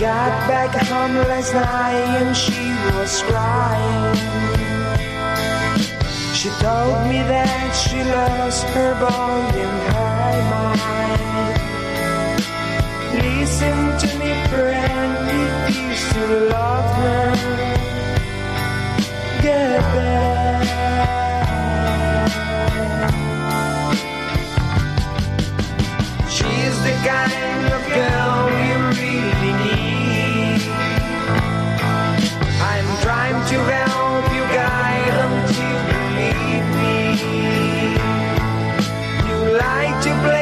like last night and she was crying. She told me that she lost her boy in her mind. Listen to me, friend, if you still love her. Get back. To play